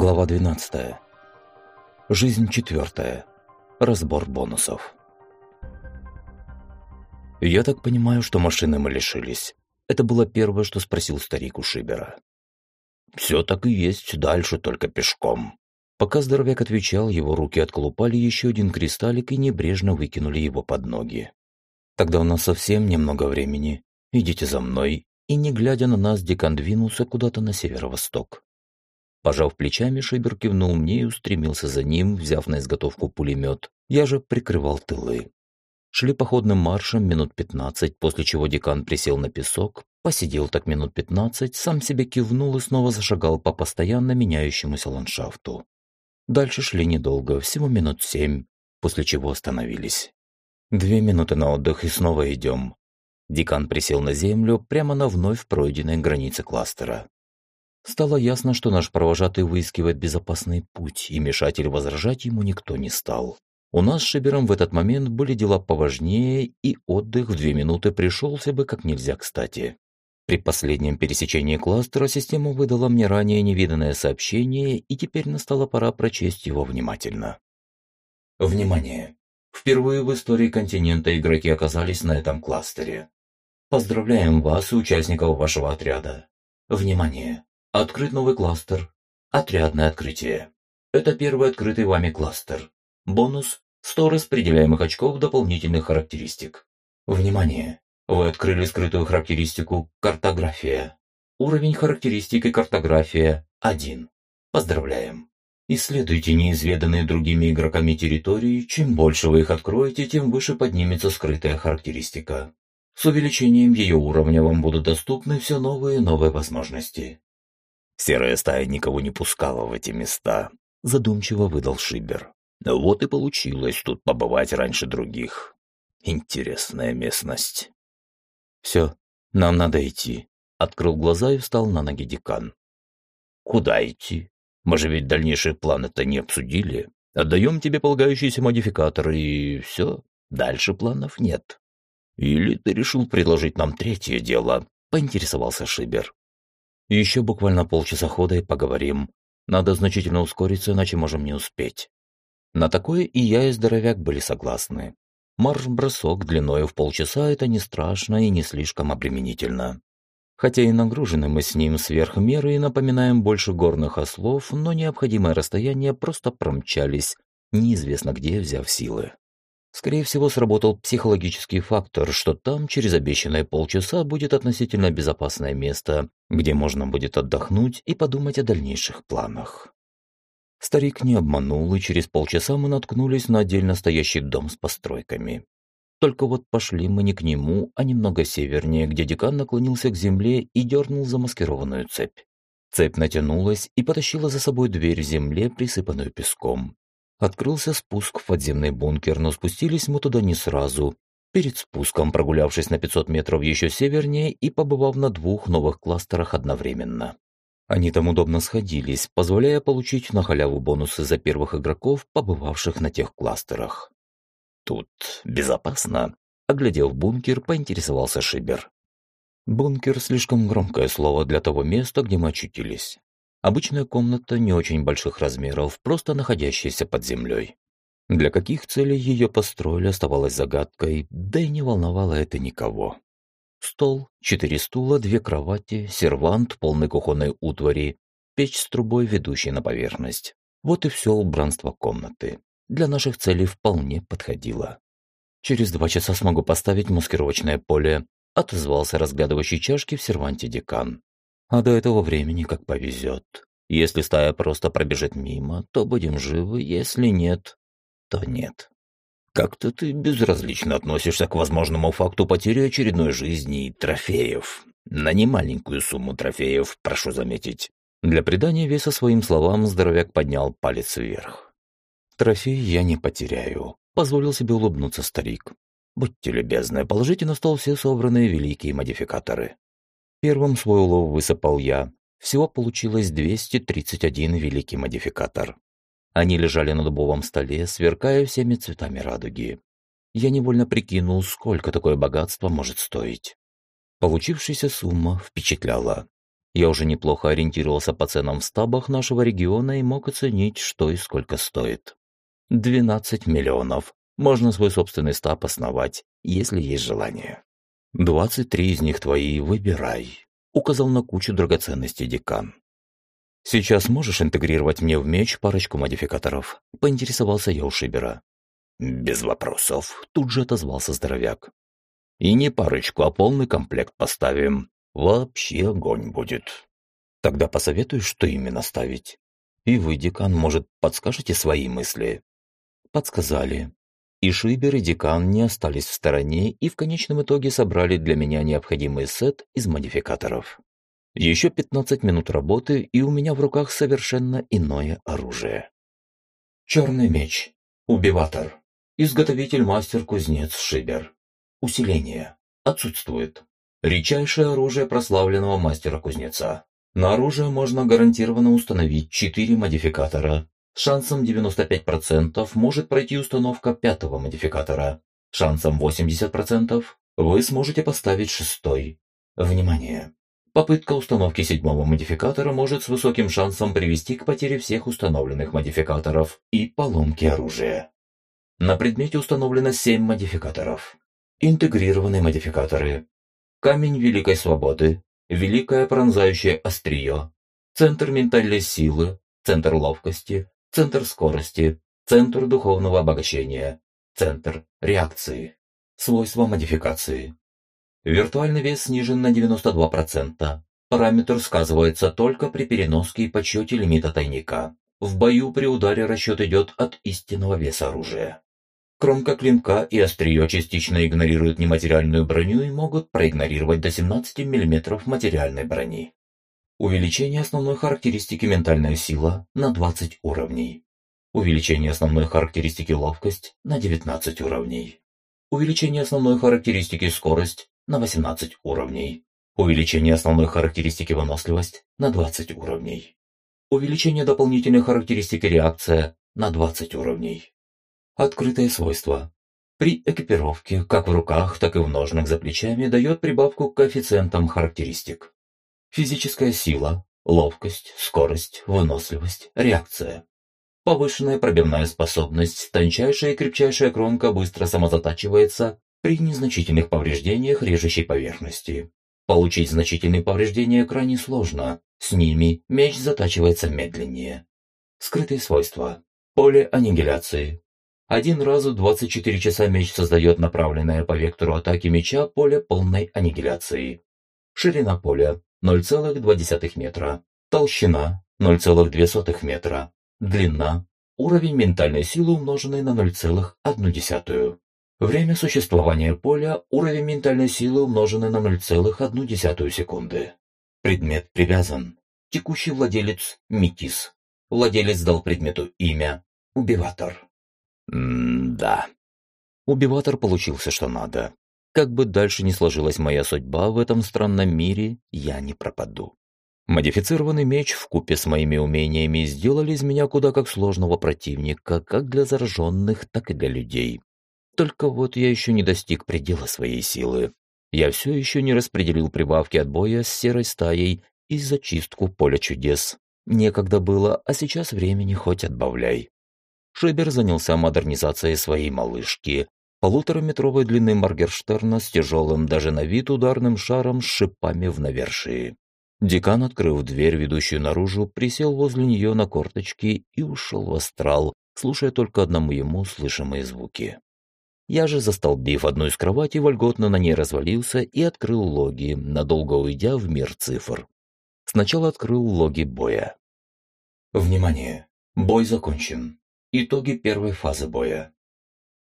Глава 12. Жизнь четвертая. Разбор бонусов. «Я так понимаю, что машины мы лишились». Это было первое, что спросил старик у Шибера. «Все так и есть, дальше только пешком». Пока здоровяк отвечал, его руки отколупали еще один кристаллик и небрежно выкинули его под ноги. «Тогда у нас совсем немного времени. Идите за мной». И, не глядя на нас, декан двинулся куда-то на северо-восток. Пожав плечами, Шибер кивнул мне и устремился за ним, взяв на изготовку пулемет. Я же прикрывал тылы. Шли походным маршем минут пятнадцать, после чего декан присел на песок, посидел так минут пятнадцать, сам себе кивнул и снова зашагал по постоянно меняющемуся ландшафту. Дальше шли недолго, всего минут семь, после чего остановились. Две минуты на отдых и снова идем. Декан присел на землю прямо на вновь пройденной границе кластера. Стало ясно, что наш провожатый выискивает безопасный путь, и мешать или возражать ему никто не стал. У нас с Шибером в этот момент были дела поважнее, и отдых в две минуты пришелся бы как нельзя кстати. При последнем пересечении кластера система выдала мне ранее невиданное сообщение, и теперь настала пора прочесть его внимательно. Внимание! Впервые в истории континента игроки оказались на этом кластере. Поздравляем вас и участников вашего отряда. Внимание! Открыт новый кластер. Отрядное открытие. Это первый открытый вами кластер. Бонус – 100 распределяемых очков дополнительных характеристик. Внимание! Вы открыли скрытую характеристику «Картография». Уровень характеристики «Картография» – 1. Поздравляем! Исследуйте неизведанные другими игроками территории. Чем больше вы их откроете, тем выше поднимется скрытая характеристика. С увеличением ее уровня вам будут доступны все новые и новые возможности. Серая стая никого не пускала в эти места, задумчиво выдал Шибер. Вот и получилось тут побывать раньше других. Интересная местность. Все, нам надо идти. Открыл глаза и встал на ноги декан. Куда идти? Мы же ведь дальнейшие планы-то не обсудили. Отдаем тебе полагающиеся модификаторы и все. Дальше планов нет. Или ты решил предложить нам третье дело? Поинтересовался Шибер. Еще буквально полчаса хода и поговорим. Надо значительно ускориться, иначе можем не успеть. На такое и я, и здоровяк были согласны. Марш-бросок длиною в полчаса – это не страшно и не слишком обременительно. Хотя и нагружены мы с ним сверх меры и напоминаем больше горных ослов, но необходимое расстояние просто промчались, неизвестно где взяв силы. Скорее всего, сработал психологический фактор, что там через обещанные полчаса будет относительно безопасное место, где можно будет отдохнуть и подумать о дальнейших планах. Старик не обманул, и через полчаса мы наткнулись на отдельно стоящий дом с постройками. Только вот пошли мы не к нему, а немного севернее, где декан наклонился к земле и дернул замаскированную цепь. Цепь натянулась и потащила за собой дверь в земле, присыпанную песком. Открылся спуск в подземный бункер, но спустились мы туда не сразу. Перед спуском, прогулявшись на 500 метров еще севернее и побывав на двух новых кластерах одновременно. Они там удобно сходились, позволяя получить на халяву бонусы за первых игроков, побывавших на тех кластерах. «Тут безопасно», — оглядев бункер, поинтересовался Шибер. «Бункер» — слишком громкое слово для того места, где мы очутились. Обычная комната не очень больших размеров, просто находящаяся под землей. Для каких целей ее построили, оставалось загадкой, да и не волновало это никого. Стол, четыре стула, две кровати, сервант, полный кухонной утвари, печь с трубой, ведущей на поверхность. Вот и все убранство комнаты. Для наших целей вполне подходило. Через два часа смогу поставить маскировочное поле, отозвался разглядывающий чашки в серванте декан. А до этого времени как повезет. Если стая просто пробежит мимо, то будем живы, если нет, то нет. Как-то ты безразлично относишься к возможному факту потери очередной жизни и трофеев. На немаленькую сумму трофеев, прошу заметить. Для придания веса своим словам здоровяк поднял палец вверх. «Трофей я не потеряю», — позволил себе улыбнуться старик. «Будьте любезны, положите на стол все собранные великие модификаторы. Первым свой улов высыпал я. Всего получилось 231 великий модификатор. Они лежали на дубовом столе, сверкая всеми цветами радуги. Я невольно прикинул, сколько такое богатство может стоить. Получившаяся сумма впечатляла. Я уже неплохо ориентировался по ценам в стабах нашего региона и мог оценить, что и сколько стоит. 12 миллионов. Можно свой собственный стаб основать, если есть желание. 23 из них твои, выбирай. Указал на кучу драгоценностей декан. Сейчас можешь интегрировать мне в меч парочку модификаторов? Поинтересовался я у Шибера. Без вопросов. Тут же отозвался здоровяк. И не парочку, а полный комплект поставим. Вообще огонь будет. Тогда посоветуй, что именно ставить. И вы, декан, может, подскажете свои мысли? Подсказали. И Шибер, и декан не остались в стороне и в конечном итоге собрали для меня необходимый сет из модификаторов. Еще 15 минут работы, и у меня в руках совершенно иное оружие. Черный меч. Убиватор. Изготовитель мастер-кузнец Шибер. Усиление. Отсутствует. Редчайшее оружие прославленного мастера-кузнеца. На оружие можно гарантированно установить 4 модификатора. Шансом 95% может пройти установка пятого модификатора. Шансом 80% вы сможете поставить шестой. Внимание! Попытка установки седьмого модификатора может с высоким шансом привести к потере всех установленных модификаторов и поломке оружия. На предмете установлено 7 модификаторов. Интегрированные модификаторы Камень Великой Свободы, Великое Пронзающее Острие, Центр Ментальной Силы, Центр Ловкости, Центр Скорости, Центр Духовного Обогащения, Центр Реакции. Свойства модификации. Виртуальный вес снижен на 92%. Параметр сказывается только при переноске и подсчете лимита тайника. В бою при ударе расчет идет от истинного веса оружия. Кромка клинка и острие частично игнорируют нематериальную броню и могут проигнорировать до 17 мм материальной брони. Увеличение основной характеристики ментальная сила на 20 уровней. Увеличение основной характеристики ловкость на 19 уровней. Увеличение основной характеристики скорость на 18 уровней. Увеличение основной характеристики выносливость на 20 уровней. Увеличение дополнительной характеристики реакция на 20 уровней. Открытые свойства. При экипировке, как в руках, так и в ножнах за плечами, дает прибавку к коэффициентам характеристик. Физическая сила, ловкость, скорость, выносливость, реакция. Повышенная пробивная способность, тончайшая и крепчайшая кромка быстро самозатачивается при незначительных повреждениях режущей поверхности. Получить значительные повреждения крайне сложно, с ними меч затачивается медленнее. Скрытые свойства. Поле аннигиляции, один раз в 24 часа меч создает направленное по вектору атаки меча поле полной аннигиляции. Ширина поля 0,2 метра. Толщина 0,2 метра. Длина. Уровень ментальной силы умноженный на 0,1. Время существования поля – уровень ментальной силы умноженный на 0,1 секунды. Предмет привязан. Текущий владелец – Митис. Владелец дал предмету имя – Убиватор. М-да. Убиватор получился что надо. Как бы дальше ни сложилась моя судьба в этом странном мире, я не пропаду. Модифицированный меч в купе с моими умениями сделали из меня куда как сложного противника, как для зараженных, так и для людей. Только вот я еще не достиг предела своей силы. Я все еще не распределил прибавки от боя с серой стаей и зачистку поля чудес. Некогда было, а сейчас времени хоть отбавляй. Шебер занялся модернизацией своей малышки, полутораметровой длины Маргерштерна с тяжелым даже на вид ударным шаром с шипами в навершии. Декан, открыв дверь, ведущую наружу, присел возле нее на корточки и ушел в астрал, слушая только одному ему слышимые звуки. Я же, застолбив одну из кроватей, вольготно на ней развалился и открыл логи, надолго уйдя в мир цифр. Сначала открыл логи боя. Внимание! Бой закончен. Итоги первой фазы боя.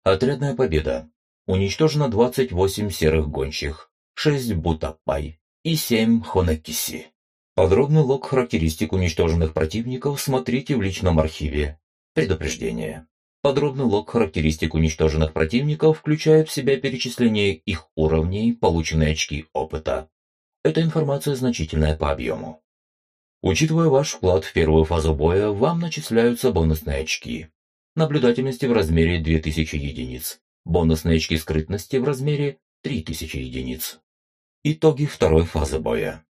Отрядная победа. Уничтожено 28 серых гончих, 6 бутапай и 7 хонекиси. Подробный лог характеристик уничтоженных противников смотрите в личном архиве. Предупреждение. Подробный лог характеристик уничтоженных противников включает в себя перечисление их уровней, полученные очки опыта. Эта информация значительная по объему. Учитывая ваш вклад в первую фазу боя, вам начисляются бонусные очки. Наблюдательности в размере 2000 единиц. Бонусные очки скрытности в размере 3000 единиц. Итоги второй фазы боя.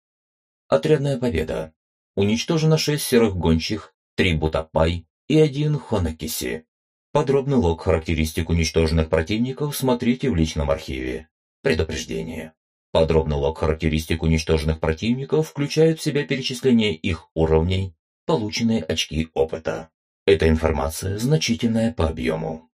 Отрядная победа. Уничтожено 6 серых гончих, 3 бутапай и 1 хонокиси. Подробный лог характеристик уничтоженных противников смотрите в личном архиве. Предупреждение. Подробный лог характеристик уничтоженных противников включает в себя перечисление их уровней, полученные очки опыта. Эта информация значительная по объему.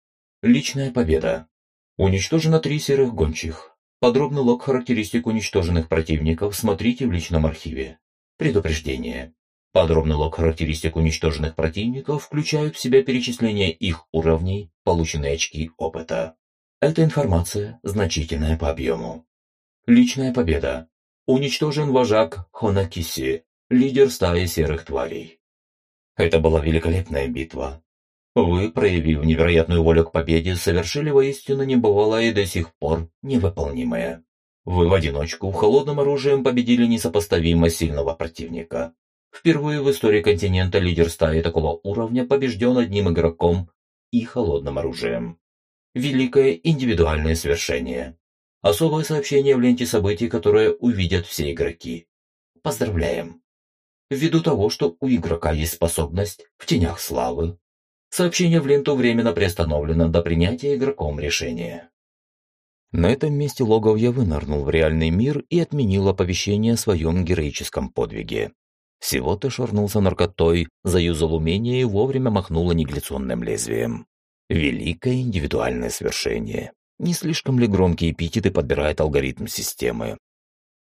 Личная победа. Уничтожено три серых гончих. Подробный лог характеристик уничтоженных противников смотрите в личном архиве. Предупреждение. Подробный лог характеристик уничтоженных противников включают в себя перечисление их уровней, полученные очки опыта. Эта информация значительная по объему. Личная победа. Уничтожен вожак Хонакиси, лидер стаи серых тварей. Это была великолепная битва. Вы, проявив невероятную волю к победе, совершили воистину небывалое и до сих пор невыполнимое. Вы в одиночку холодным оружием победили несопоставимо сильного противника. Впервые в истории континента лидер стаи такого уровня побежден одним игроком и холодным оружием. Великое индивидуальное свершение. Особое сообщение в ленте событий, которое увидят все игроки. Поздравляем! Ввиду того, что у игрока есть способность в тенях славы, сообщение в ленту временно приостановлено до принятия игроком решения. На этом месте логов я вынырнул в реальный мир и отменил оповещение о своем героическом подвиге. Всего-то швырнулся наркотой, заюзал умение и вовремя махнул аннигиляционным лезвием. Великое индивидуальное свершение. Не слишком ли громкие эпитеты подбирает алгоритм системы?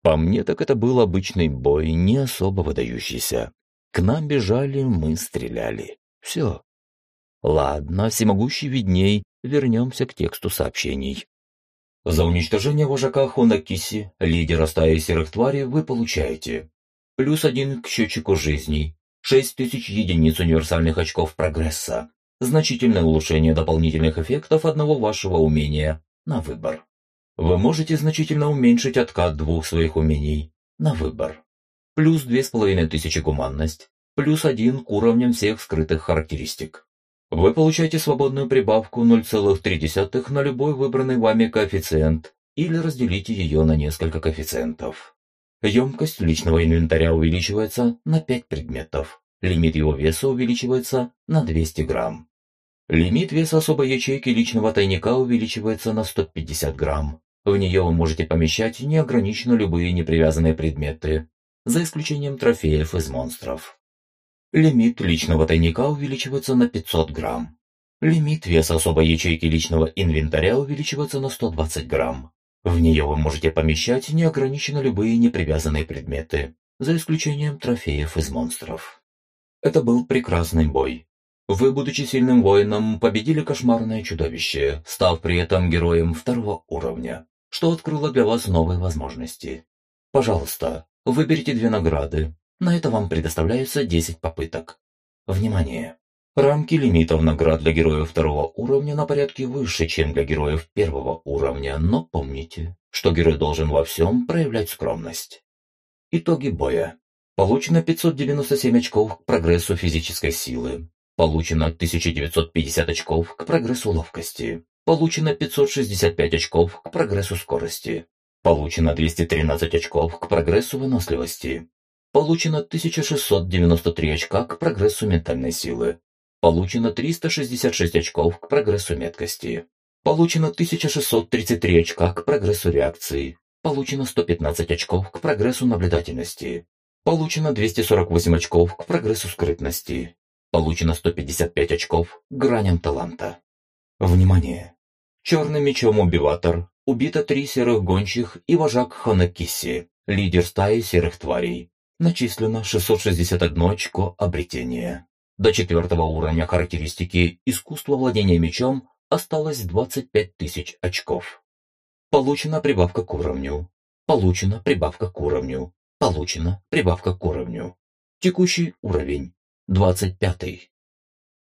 По мне, так это был обычный бой, не особо выдающийся. К нам бежали, мы стреляли. Все. Ладно, всемогущий видней, вернемся к тексту сообщений. За уничтожение вожака Хонакиси, лидера стаи серых тварей, вы получаете Плюс один к счетчику жизней. 6000 единиц универсальных очков прогресса. Значительное улучшение дополнительных эффектов одного вашего умения на выбор. Вы можете значительно уменьшить откат двух своих умений на выбор. Плюс 2500 гуманность, плюс один к уровням всех скрытых характеристик. Вы получаете свободную прибавку 0,3 на любой выбранный вами коэффициент или разделите ее на несколько коэффициентов. Емкость личного инвентаря увеличивается на 5 предметов. Лимит его веса увеличивается на 200 грамм. Лимит веса особой ячейки личного тайника увеличивается на 150 грамм. В нее вы можете помещать неограниченно любые непривязанные предметы, за исключением трофеев из монстров. Лимит личного тайника увеличивается на 500 грамм. Лимит веса особой ячейки личного инвентаря увеличивается на 120 грамм. В нее вы можете помещать неограниченно любые непривязанные предметы, за исключением трофеев из монстров. Это был прекрасный бой. Вы, будучи сильным воином, победили кошмарное чудовище, став при этом героем второго уровня, что открыло для вас новые возможности. Пожалуйста, выберите две награды. На это вам предоставляется 10 попыток. Внимание! Рамки лимитов наград для героев второго уровня на порядке выше, чем для героев первого уровня, но помните, что герой должен во всем проявлять скромность. Итоги боя. Получено 597 очков к прогрессу физической силы. Получено 1950 очков к прогрессу ловкости. Получено 565 очков к прогрессу скорости. Получено 213 очков к прогрессу выносливости. Получено 1693 очка к прогрессу ментальной силы. Получено 366 очков к прогрессу меткости. Получено 1633 очка к прогрессу реакции. Получено 115 очков к прогрессу наблюдательности. Получено 248 очков к прогрессу скрытности. Получено 155 очков к граням таланта. Внимание! Черным мечом убиватор. Убито три серых гончих и вожак Ханакиси, лидер стаи серых тварей. Начислено 661 очко обретения. До четвертого уровня характеристики искусства владения мечом осталось 25 тысяч очков. Получена прибавка к уровню. Получена прибавка к уровню. Получена прибавка к уровню. Текущий уровень. 25.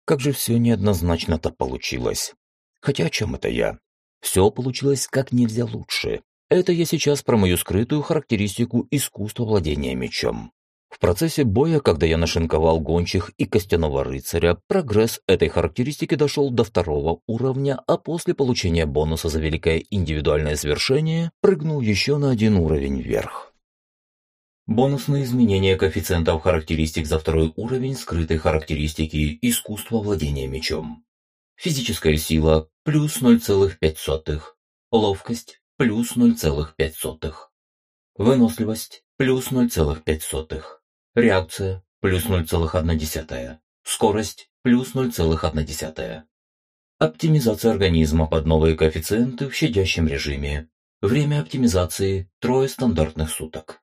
Как же все неоднозначно-то получилось. Хотя о чем это я? Все получилось как нельзя лучше. Это я сейчас про мою скрытую характеристику искусства владения мечом. В процессе боя, когда я нашинковал гончих и костяного рыцаря, прогресс этой характеристики дошел до второго уровня, а после получения бонуса за великое индивидуальное свершение прыгнул еще на один уровень вверх. Бонусные изменения коэффициентов характеристик за второй уровень скрытой характеристики искусства владения мечом. Физическая сила – плюс 0,5. Ловкость – плюс 0,5. Выносливость – плюс 0,5. Реакция – плюс 0,1. Скорость – плюс 0,1. Оптимизация организма под новые коэффициенты в щадящем режиме. Время оптимизации – трое стандартных суток.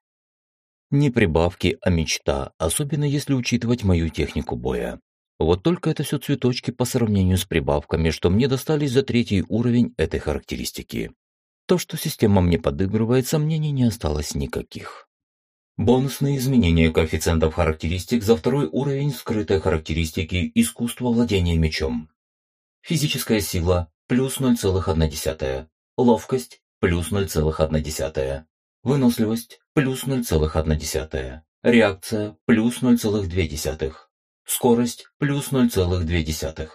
Не прибавки, а мечта, особенно если учитывать мою технику боя. Вот только это все цветочки по сравнению с прибавками, что мне достались за третий уровень этой характеристики. То, что система мне подыгрывает, сомнений не осталось никаких. Бонусные изменения коэффициентов характеристик за второй уровень скрытой характеристики искусства владения мечом. Физическая сила – плюс 0,1. Ловкость – плюс 0,1. Выносливость – плюс 0,1. Реакция – плюс 0,2. Скорость – плюс 0,2.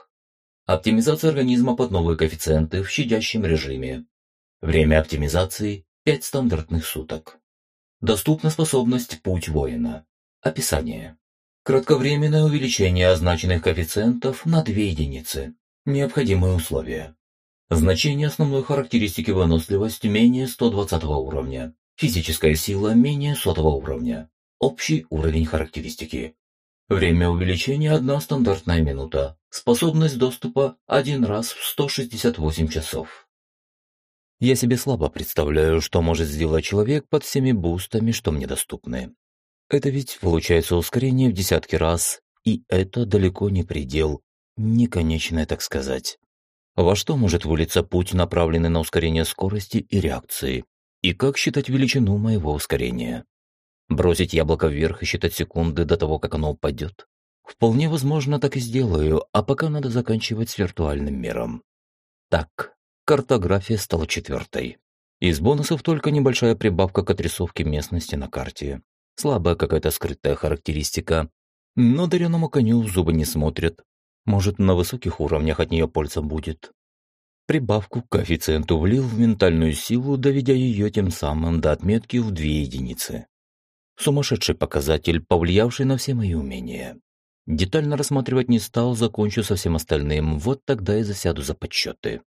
Оптимизация организма под новые коэффициенты в щадящем режиме. Время оптимизации – 5 стандартных суток. Доступна способность «Путь воина». Описание. Кратковременное увеличение означенных коэффициентов на 2 единицы. Необходимые условия. Значение основной характеристики выносливость менее 120 уровня. Физическая сила менее 100 уровня. Общий уровень характеристики. Время увеличения – одна стандартная минута. Способность доступа – один раз в 168 часов. Я себе слабо представляю, что может сделать человек под всеми бустами, что мне доступны. Это ведь получается ускорение в десятки раз, и это далеко не предел, не конечное, так сказать. Во что может вылиться путь, направленный на ускорение скорости и реакции? И как считать величину моего ускорения? Бросить яблоко вверх и считать секунды до того, как оно упадет? Вполне возможно, так и сделаю, а пока надо заканчивать с виртуальным миром. Так, картография стала четвертой. Из бонусов только небольшая прибавка к отрисовке местности на карте. Слабая какая-то скрытая характеристика. Но дареному коню в зубы не смотрят, может, на высоких уровнях от нее польза будет. Прибавку к коэффициенту влил в ментальную силу, доведя ее тем самым до отметки в две единицы. Сумасшедший показатель, повлиявший на все мои умения. Детально рассматривать не стал, закончу со всем остальным, вот тогда и засяду за подсчеты.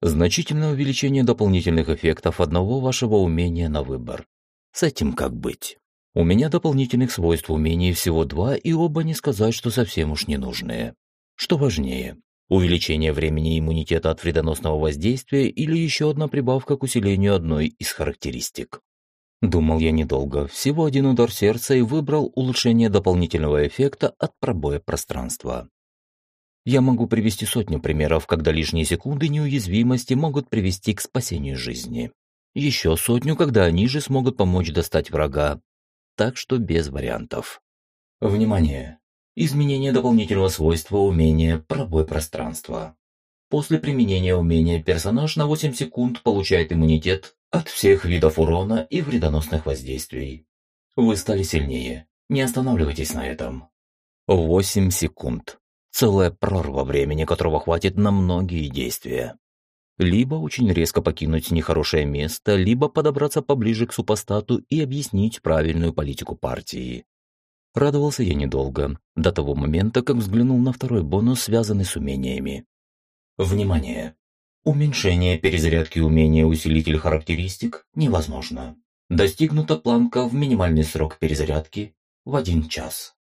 Значительное увеличение дополнительных эффектов одного вашего умения на выбор. С этим как быть? У меня дополнительных свойств умений всего два, и оба не сказать, что совсем уж не нужные. Что важнее, увеличение времени иммунитета от вредоносного воздействия или еще одна прибавка к усилению одной из характеристик. Думал я недолго, всего один удар сердца и выбрал улучшение дополнительного эффекта от пробоя пространства. Я могу привести сотню примеров, когда лишние секунды неуязвимости могут привести к спасению жизни. Еще сотню, когда они же смогут помочь достать врага. Так что без вариантов. Внимание! Изменение дополнительного свойства умения «Пробой пространства». После применения умения персонаж на 8 секунд получает иммунитет от всех видов урона и вредоносных воздействий. Вы стали сильнее. Не останавливайтесь на этом. 8 секунд. Целая прорва времени, которого хватит на многие действия. Либо очень резко покинуть нехорошее место, либо подобраться поближе к супостату и объяснить правильную политику партии. Радовался я недолго, до того момента, как взглянул на второй бонус, связанный с умениями. Внимание! Уменьшение перезарядки умения усилитель характеристик невозможно. Достигнута планка в минимальный срок перезарядки в один час.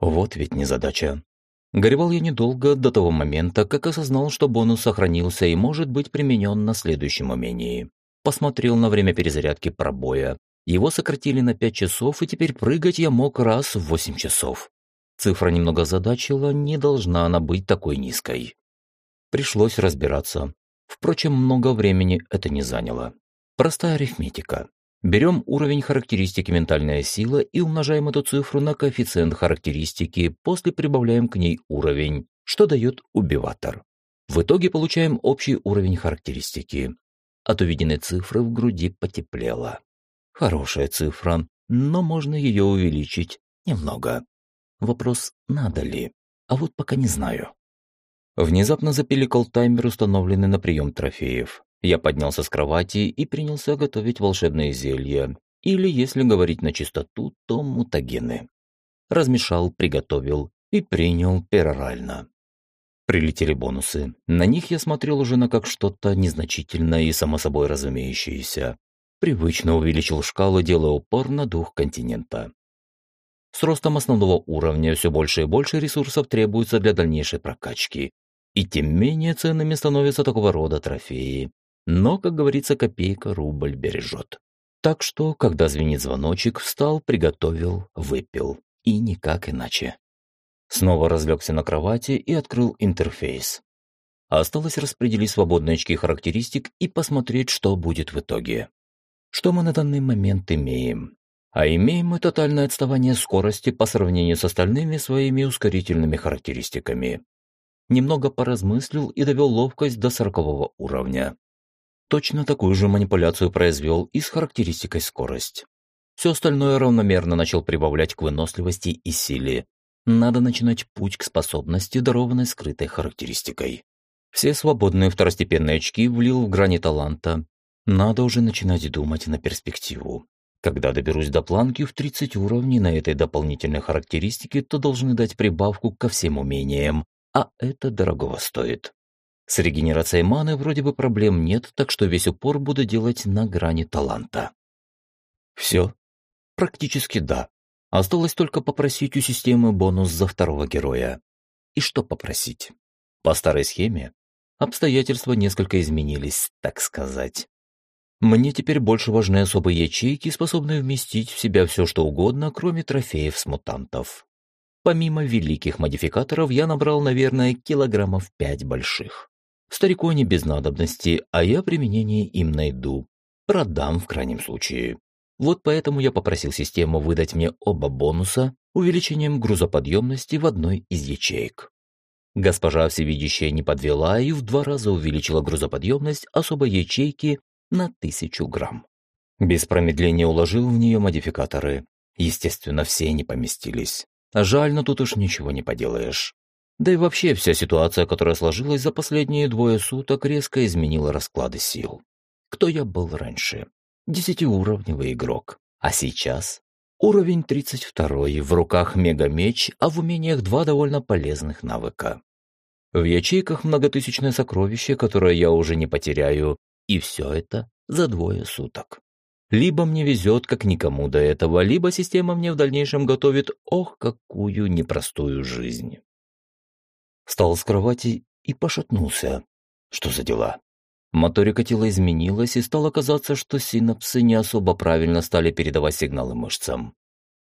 Вот ведь незадача. Горевал я недолго до того момента, как осознал, что бонус сохранился и может быть применен на следующем умении. Посмотрел на время перезарядки пробоя, его сократили на 5 часов, и теперь прыгать я мог раз в 8 часов. Цифра немного задачила, не должна она быть такой низкой. Пришлось разбираться. Впрочем, много времени это не заняло. Простая арифметика. Берем уровень характеристики ментальная сила и умножаем эту цифру на коэффициент характеристики, после прибавляем к ней уровень, что дает убиватор. В итоге получаем общий уровень характеристики. От увиденной цифры в груди потеплело. Хорошая цифра, но можно ее увеличить немного. Вопрос, надо ли? А вот пока не знаю. Внезапно запиликал таймер, установленный на прием трофеев. Я поднялся с кровати и принялся готовить волшебные зелья. или, если говорить на чистоту, то мутагены. Размешал, приготовил и принял перорально. Прилетели бонусы. На них я смотрел уже на как что-то незначительное и само собой разумеющееся. Привычно увеличил шкалу, делая упор на дух континента. С ростом основного уровня все больше и больше ресурсов требуется для дальнейшей прокачки, и тем менее ценными становятся такого рода трофеи. Но, как говорится, копейка рубль бережет. Так что, когда звенит звоночек, встал, приготовил, выпил. И никак иначе. Снова разлегся на кровати и открыл интерфейс. Осталось распределить свободные очки характеристик и посмотреть, что будет в итоге. Что мы на данный момент имеем? А имеем мы тотальное отставание скорости по сравнению с остальными своими ускорительными характеристиками немного поразмыслил и довел ловкость до сорокового уровня. Точно такую же манипуляцию произвел и с характеристикой скорость. Все остальное равномерно начал прибавлять к выносливости и силе. Надо начинать путь к способности, дарованной скрытой характеристикой. Все свободные второстепенные очки влил в грани таланта. Надо уже начинать думать на перспективу. Когда доберусь до планки в 30 уровней на этой дополнительной характеристике, то должны дать прибавку ко всем умениям, а это дорогого стоит. С регенерацией маны вроде бы проблем нет, так что весь упор буду делать на грани таланта. Все? Практически да. Осталось только попросить у системы бонус за второго героя. И что попросить? По старой схеме обстоятельства несколько изменились, так сказать. Мне теперь больше важны особые ячейки, способные вместить в себя все что угодно, кроме трофеев с мутантов. Помимо великих модификаторов, я набрал, наверное, килограммов пять больших. Старику они без надобности, а я применение им найду. Продам в крайнем случае. Вот поэтому я попросил систему выдать мне оба бонуса увеличением грузоподъемности в одной из ячеек. Госпожа всевидящая не подвела и в два раза увеличила грузоподъемность особой ячейки на тысячу грамм. Без промедления уложил в нее модификаторы. Естественно, все не поместились. А жаль, но тут уж ничего не поделаешь. Да и вообще вся ситуация, которая сложилась за последние двое суток, резко изменила расклады сил. Кто я был раньше? Десятиуровневый игрок. А сейчас? Уровень 32, в руках мегамеч, а в умениях два довольно полезных навыка. В ячейках многотысячное сокровище, которое я уже не потеряю, и все это за двое суток. Либо мне везет, как никому до этого, либо система мне в дальнейшем готовит, ох, какую непростую жизнь. Встал с кровати и пошатнулся. Что за дела? Моторика тела изменилась, и стало казаться, что синапсы не особо правильно стали передавать сигналы мышцам.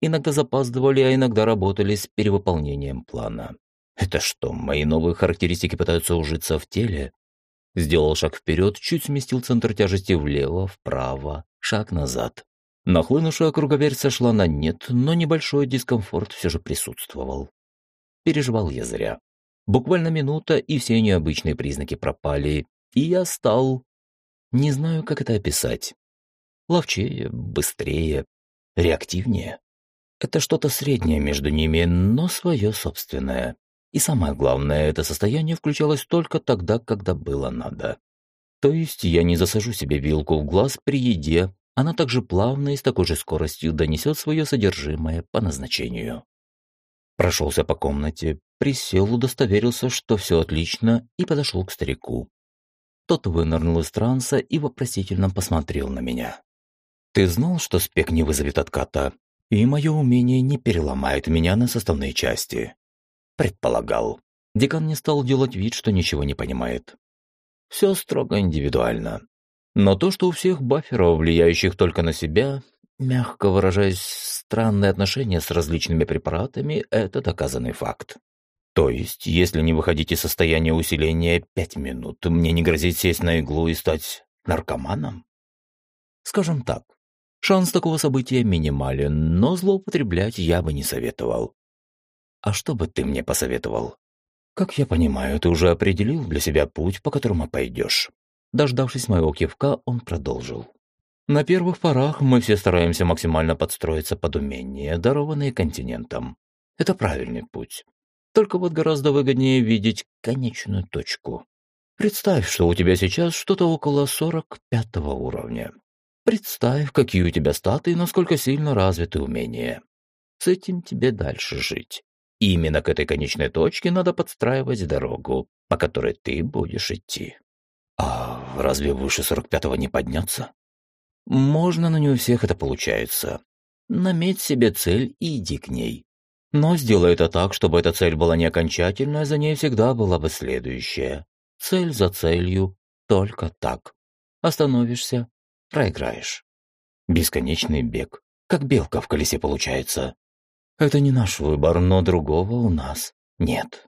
Иногда запаздывали, а иногда работали с перевыполнением плана. Это что, мои новые характеристики пытаются ужиться в теле? Сделал шаг вперед, чуть сместил центр тяжести влево, вправо, шаг назад. Нахлынувшая круговерть сошла на нет, но небольшой дискомфорт все же присутствовал. Переживал я зря. Буквально минута, и все необычные признаки пропали, и я стал... Не знаю, как это описать. Ловчее, быстрее, реактивнее. Это что-то среднее между ними, но свое собственное. И самое главное, это состояние включалось только тогда, когда было надо. То есть я не засажу себе вилку в глаз при еде, она также плавно и с такой же скоростью донесет свое содержимое по назначению. Прошелся по комнате, присел, удостоверился, что все отлично, и подошел к старику. Тот вынырнул из транса и вопросительно посмотрел на меня. «Ты знал, что спек не вызовет отката, и мое умение не переломает меня на составные части?» «Предполагал». Декан не стал делать вид, что ничего не понимает. Все строго индивидуально. Но то, что у всех баферов, влияющих только на себя, мягко выражаясь, странные отношения с различными препаратами – это доказанный факт. То есть, если не выходить из состояния усиления пять минут, мне не грозит сесть на иглу и стать наркоманом? Скажем так, шанс такого события минимален, но злоупотреблять я бы не советовал. А что бы ты мне посоветовал? «Как я понимаю, ты уже определил для себя путь, по которому пойдешь». Дождавшись моего кивка, он продолжил. «На первых порах мы все стараемся максимально подстроиться под умения, дарованные континентом. Это правильный путь. Только вот гораздо выгоднее видеть конечную точку. Представь, что у тебя сейчас что-то около 45 уровня. Представь, какие у тебя статы и насколько сильно развиты умения. С этим тебе дальше жить. Именно к этой конечной точке надо подстраивать дорогу, по которой ты будешь идти. А разве выше 45-го не подняться? Можно, но не у всех это получается. Наметь себе цель и иди к ней. Но сделай это так, чтобы эта цель была не окончательная, за ней всегда была бы следующая. Цель за целью, только так. Остановишься, проиграешь. Бесконечный бег, как белка в колесе получается. Это не наш выбор, но другого у нас нет.